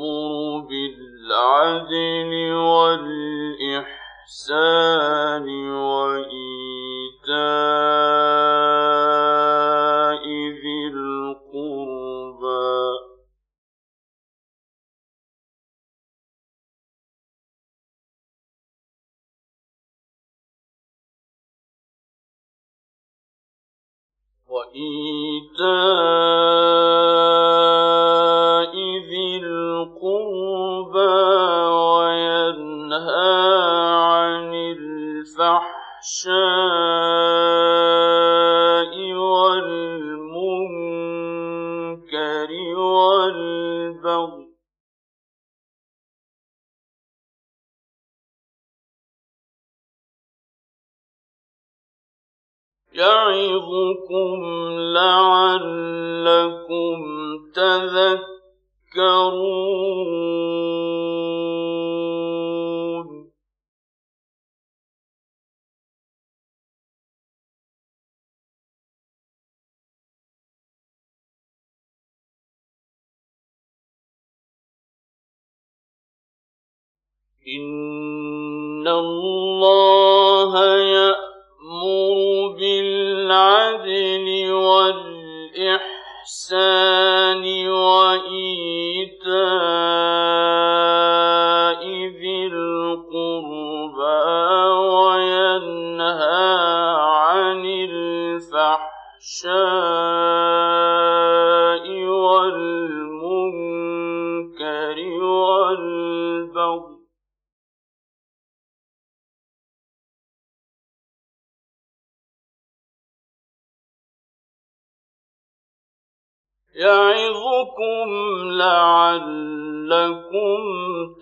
يأمر بالعدل والإحسان وإيتاء ذي القربى. وإيتاء وينهى عن الفحشاء والمنكر والبغي يعظكم لعلكم تذكرون إن الله يأمر بالعدل والإحسان وإيتاء ذي القربى وينهى عن الفحشاء يعظكم لعلكم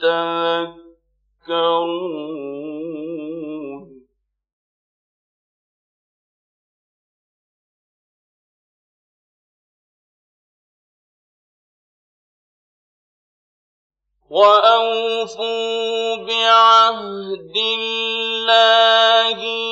تذكرون. وأوفوا بعهد الله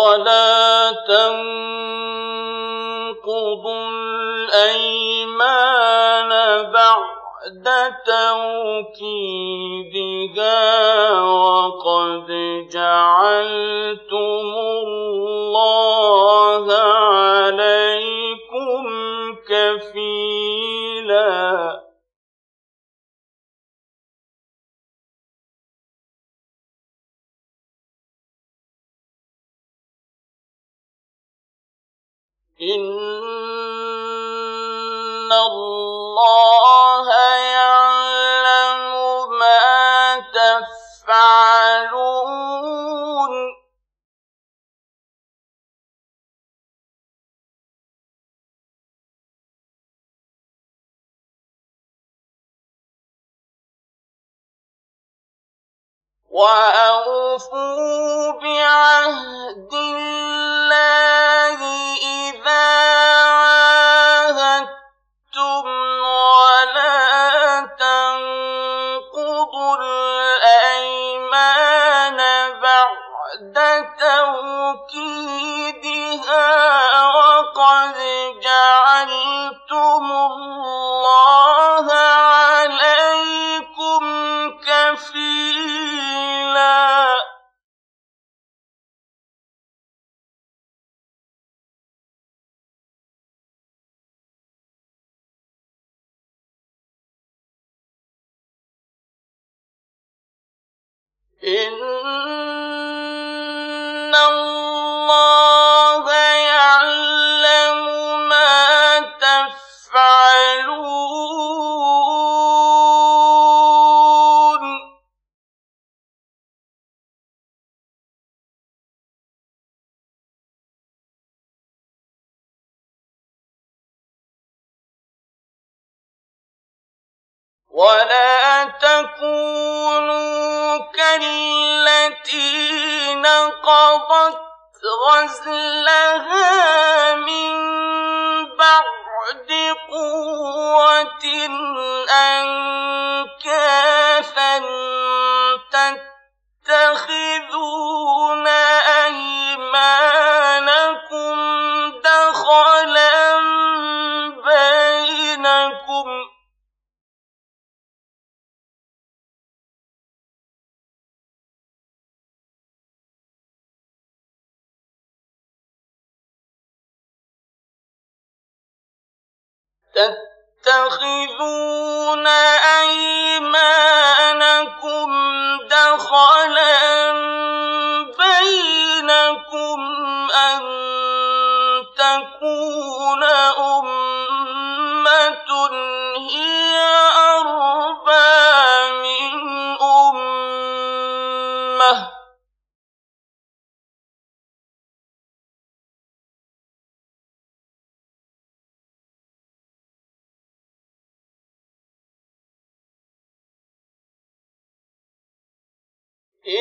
ولا تنقضوا الأيمان بعد توكيدها وقد جعلتم الله إن الله يعلم ما تفعلون وأوفوا بعهد الله غزلها من بعد قوة تتخذون تتخذون أيمانكم دخلا بينكم أن تكون أمة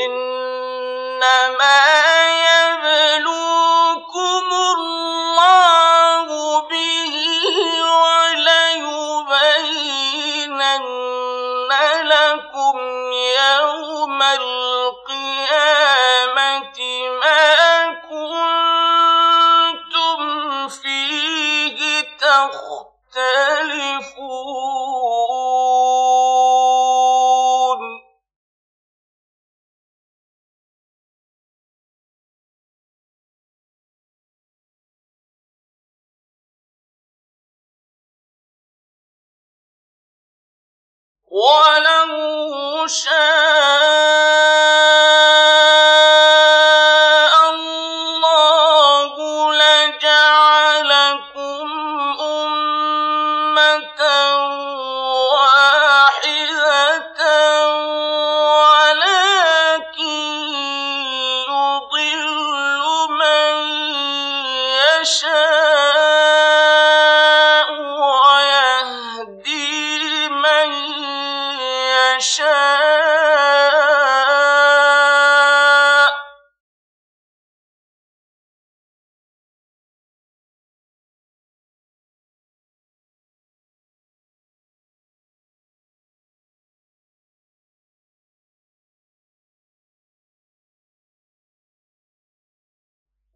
إنما يبلوكم الله ولو شاء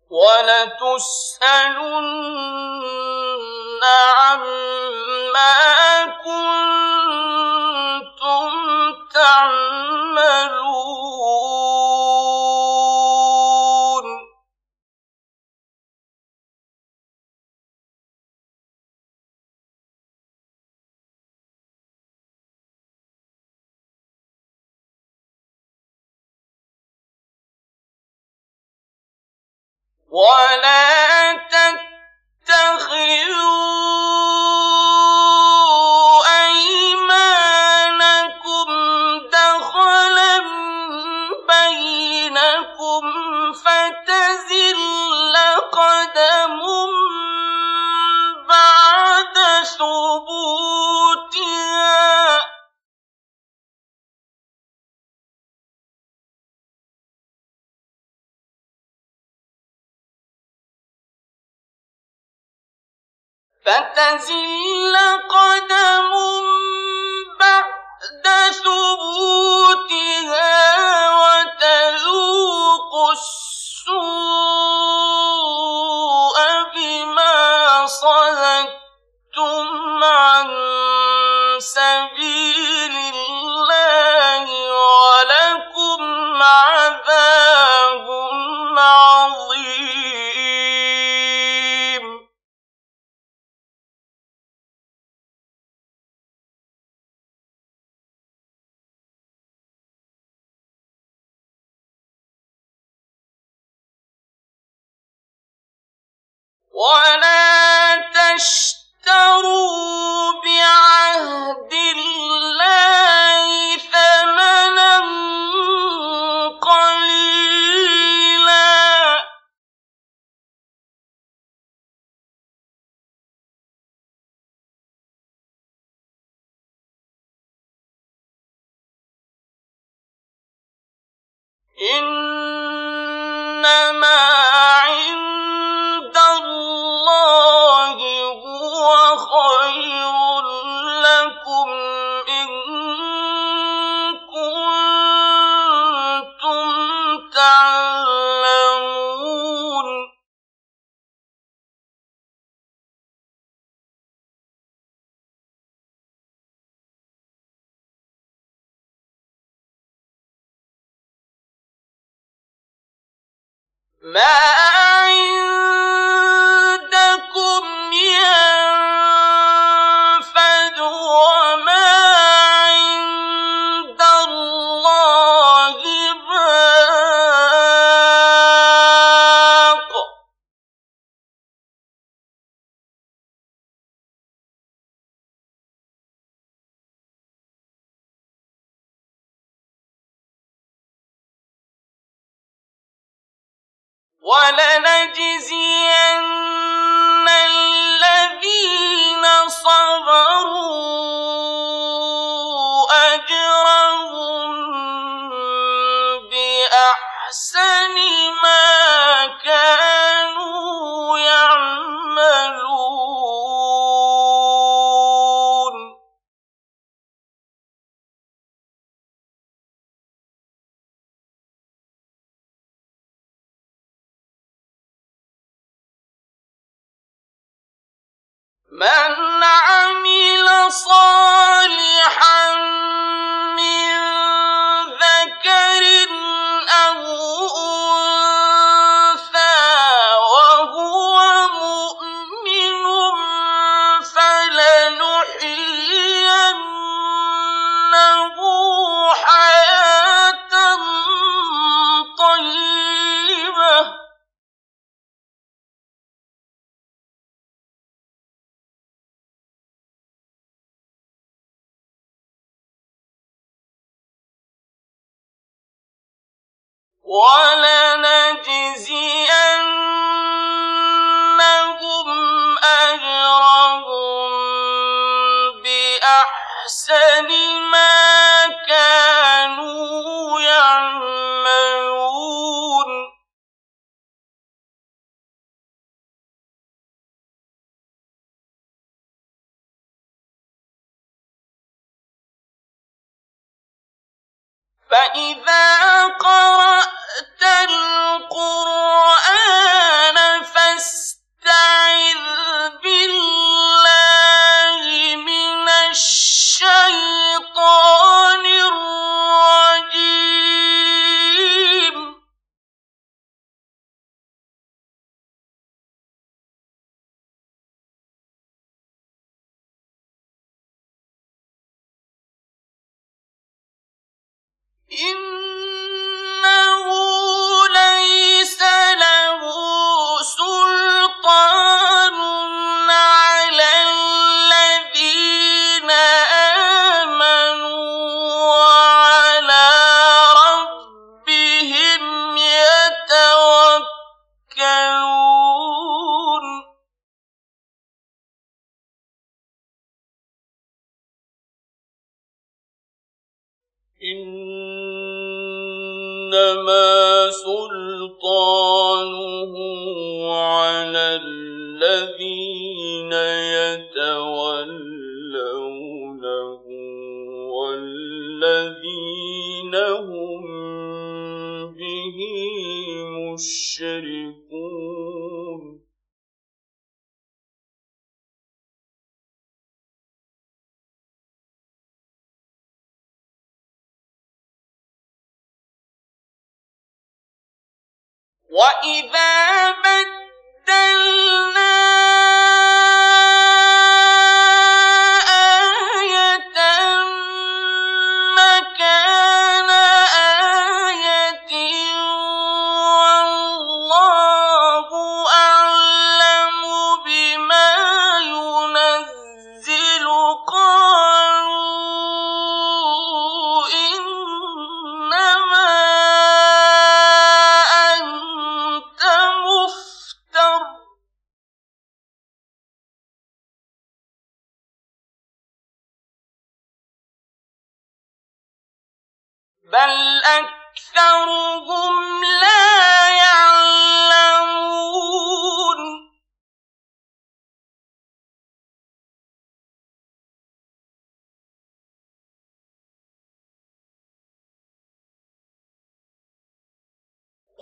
ولتسألن عما كنتم ولا تتخذوا فتزل قدم بعد ثبوتها وتذوق السوء بما صددتم. ما وَلَنَجْزِيَنَّ أجرهم بأحسن ما كانوا يعملون. فإذا قرأ القرآن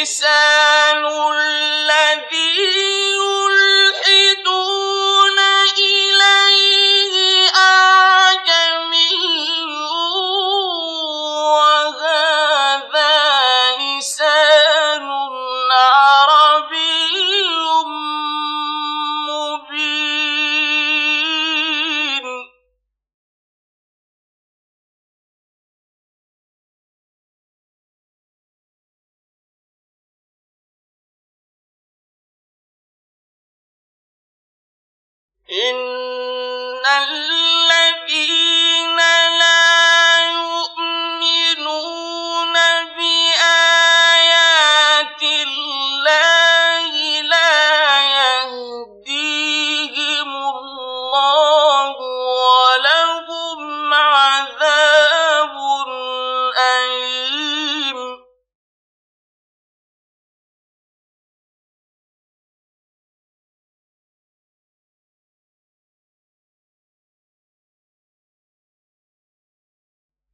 لسان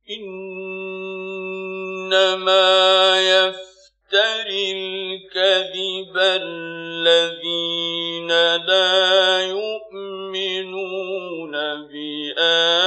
إنما يفتري الكذب الذين لا يؤمنون بآيات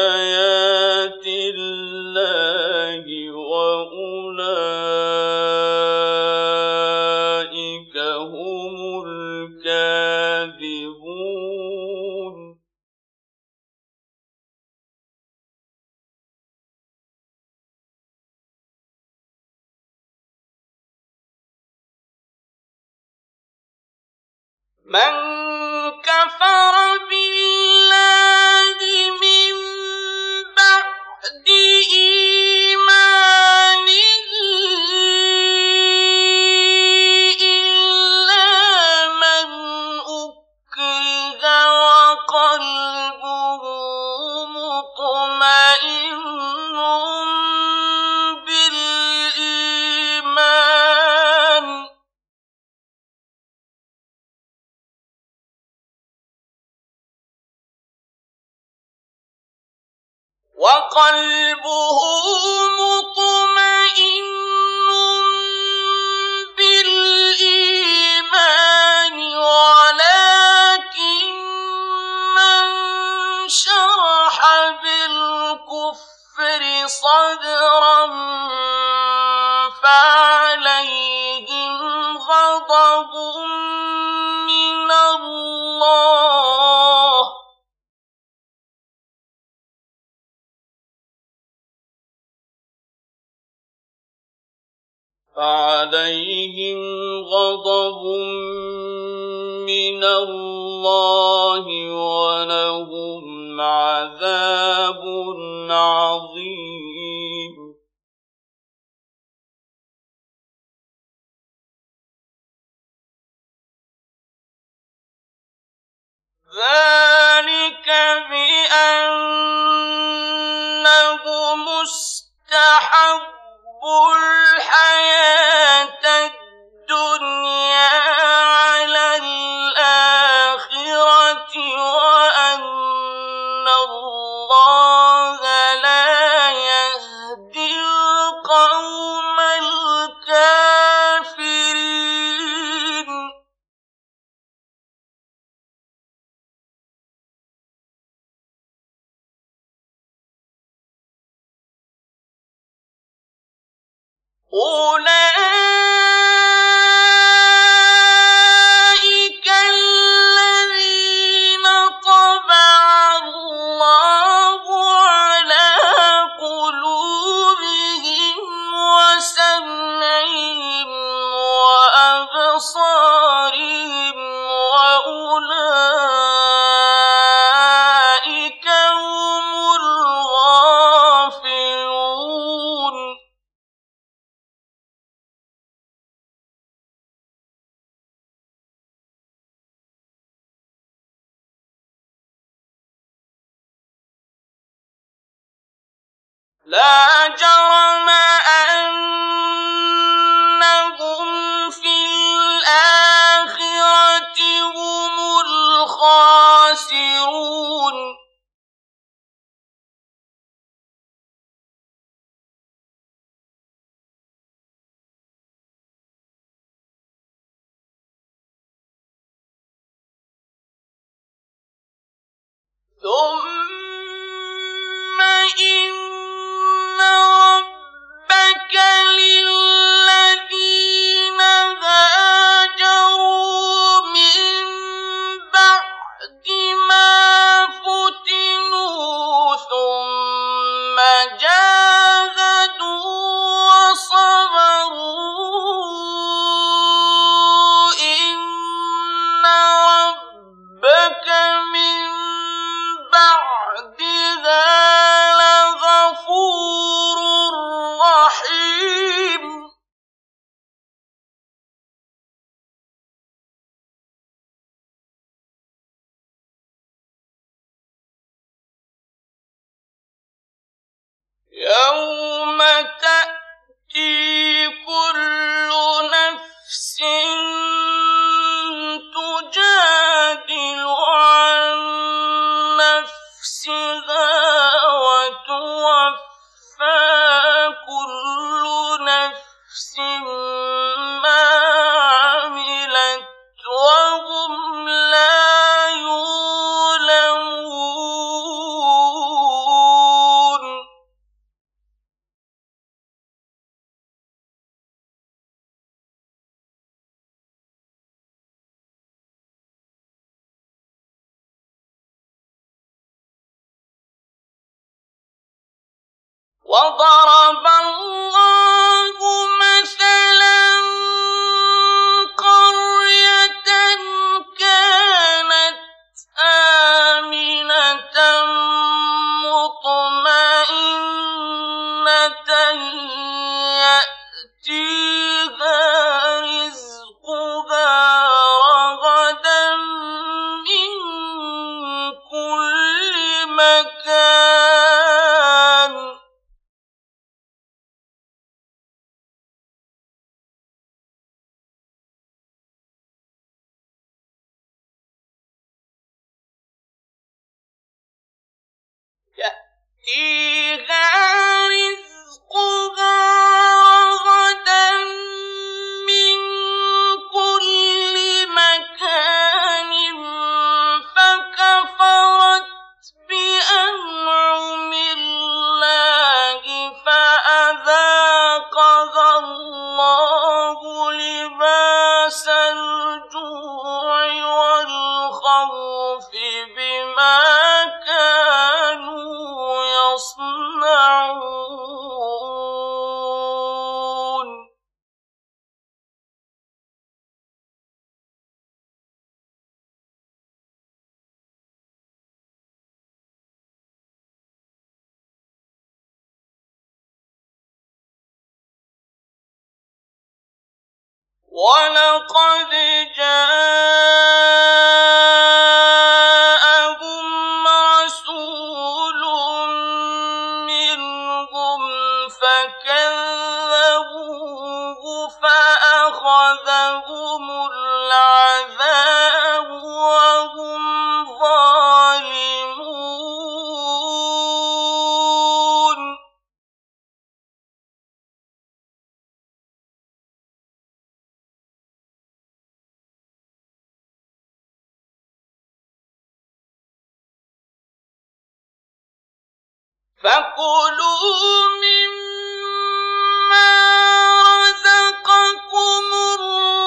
وقلبه مطمئن بالإيمان ولكن من شرح بالكفر صدرا فعليهم غضب من الله. فعليهم غضب من الله ولهم عذاب عظيم. ذلك بأنه مستحب الحياة الدنيا Oh. ثم إن وضرب ولقد جاء فكلوا مما رزقكم الله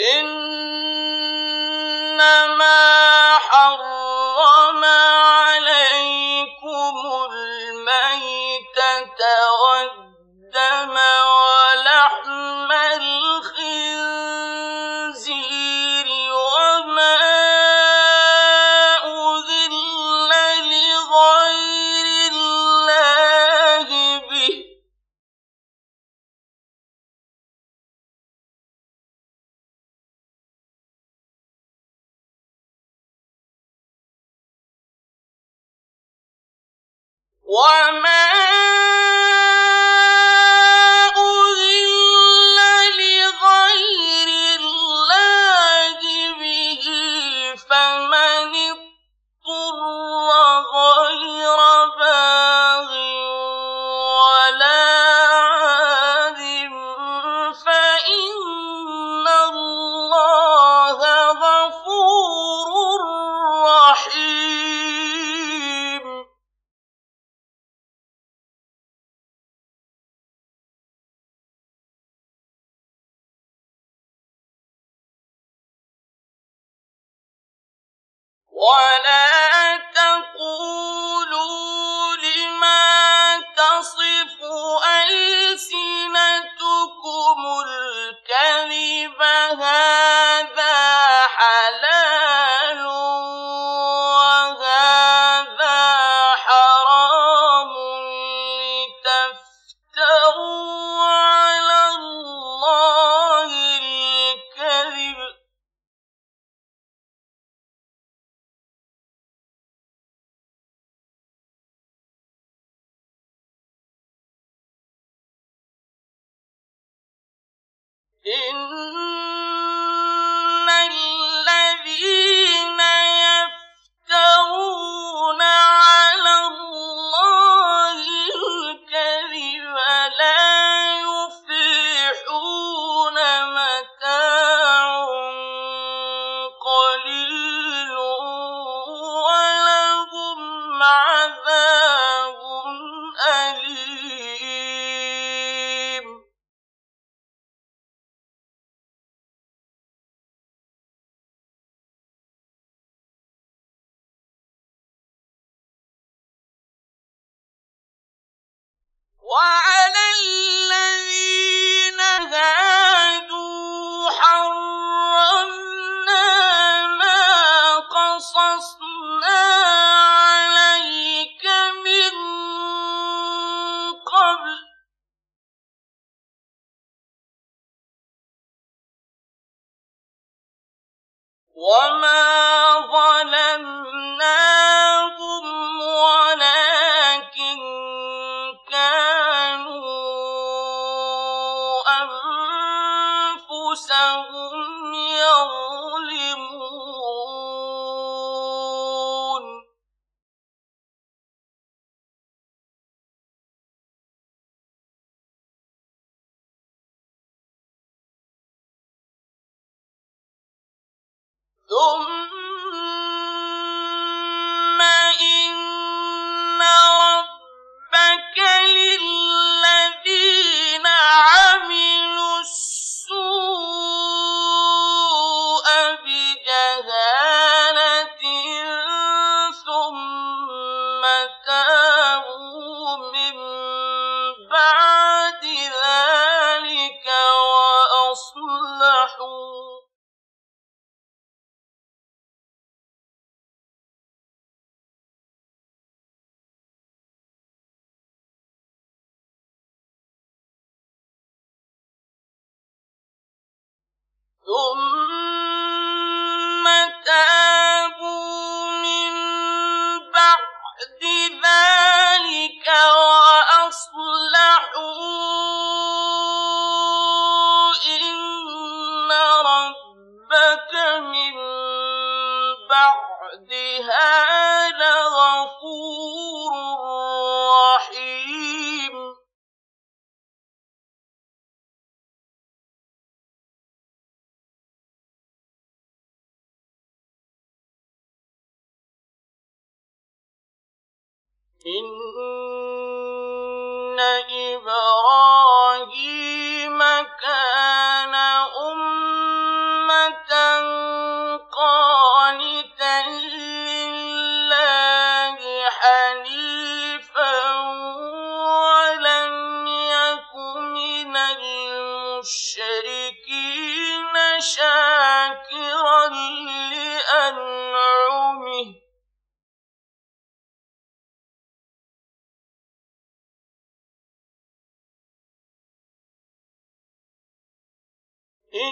in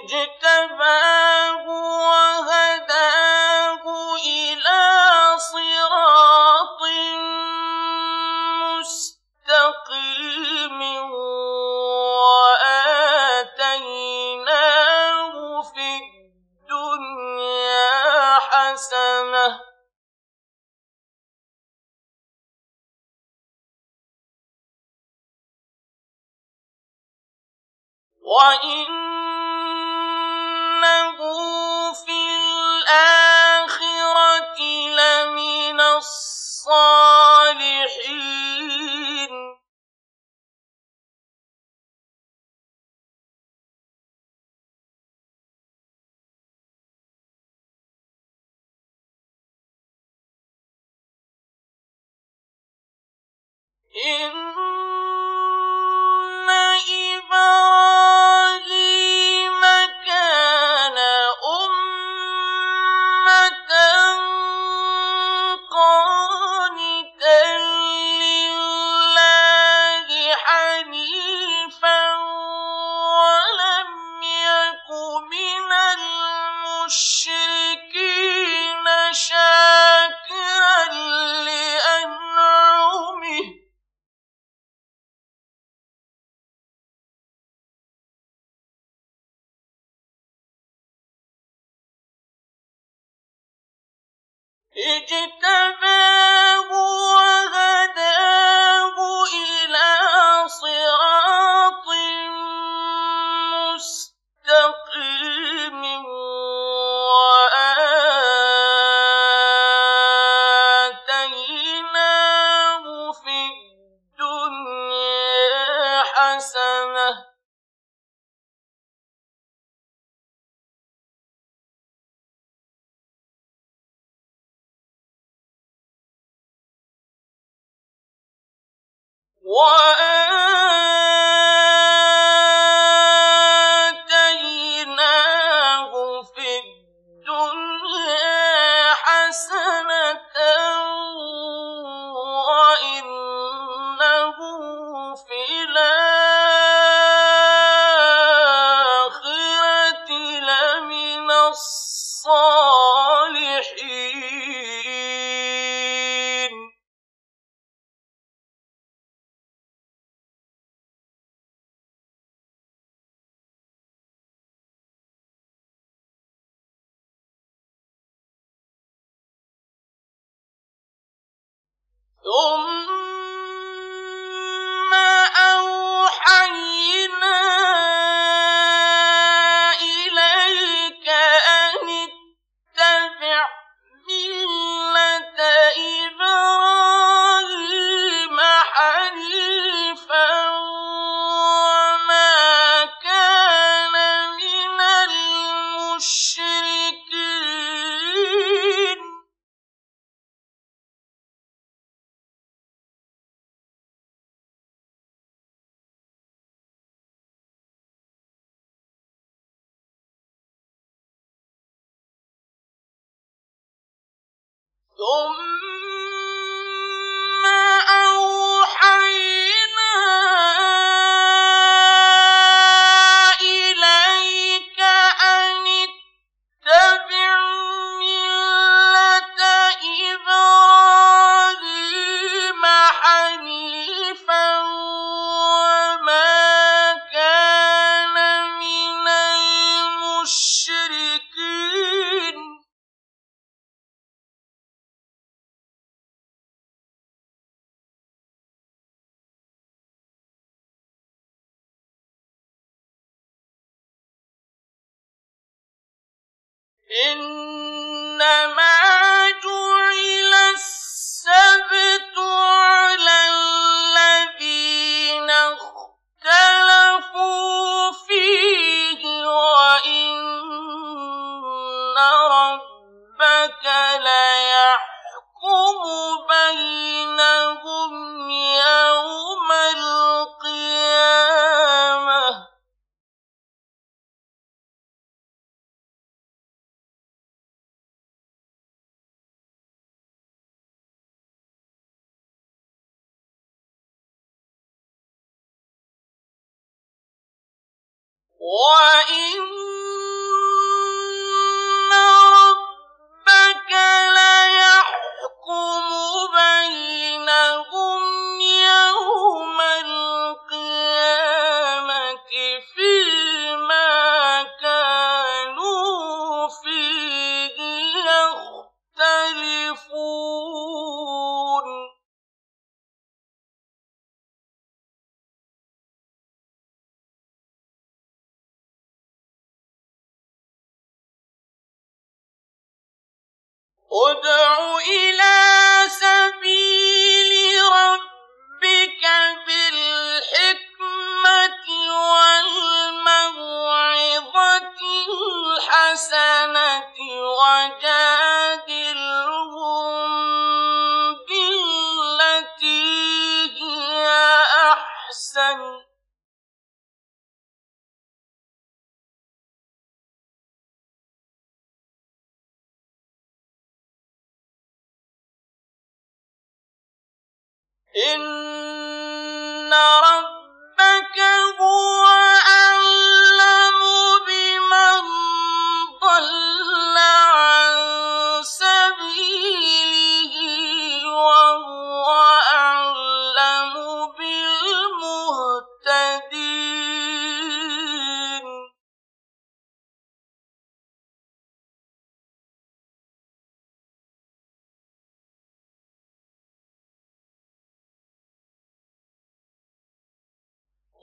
اجتباه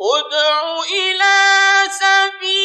ادع إلى سبيل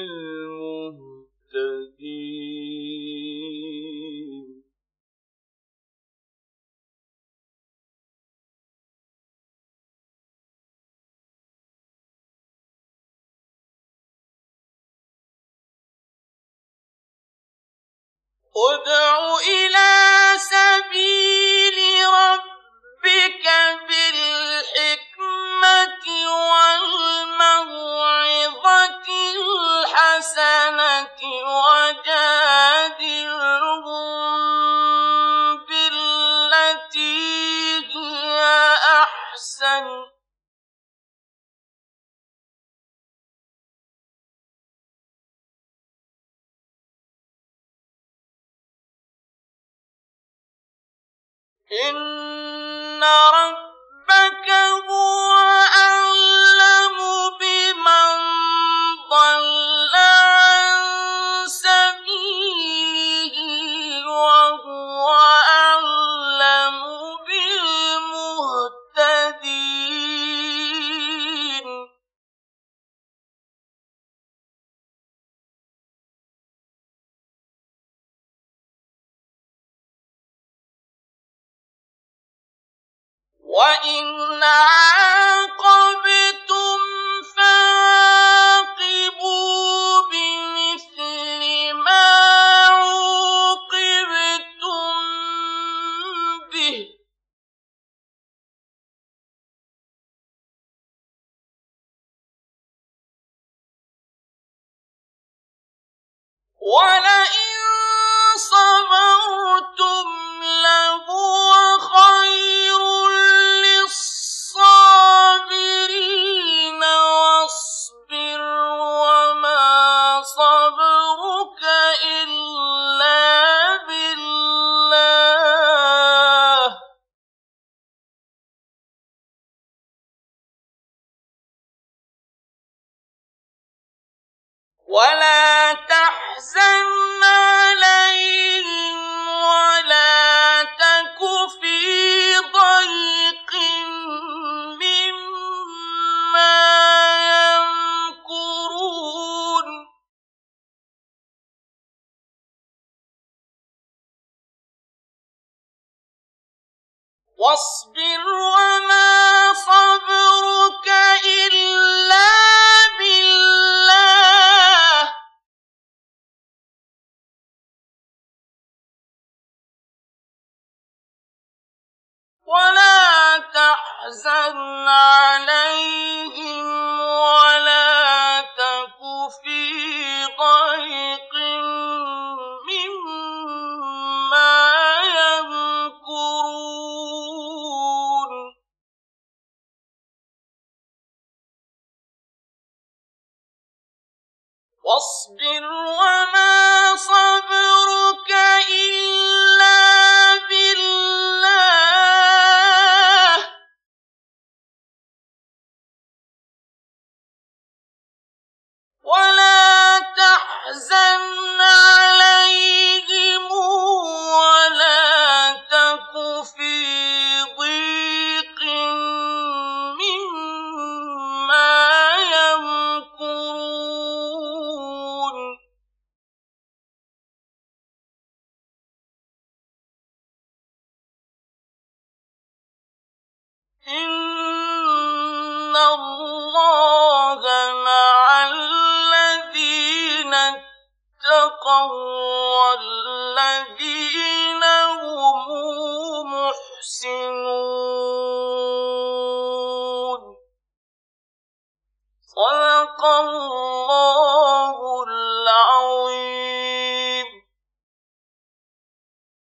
ادع إلى سبيل ربك بالحكمة والموعظة الحسنة وجادلهم بالتي هي أحسن إن ربك هو وَإِنَّ ولا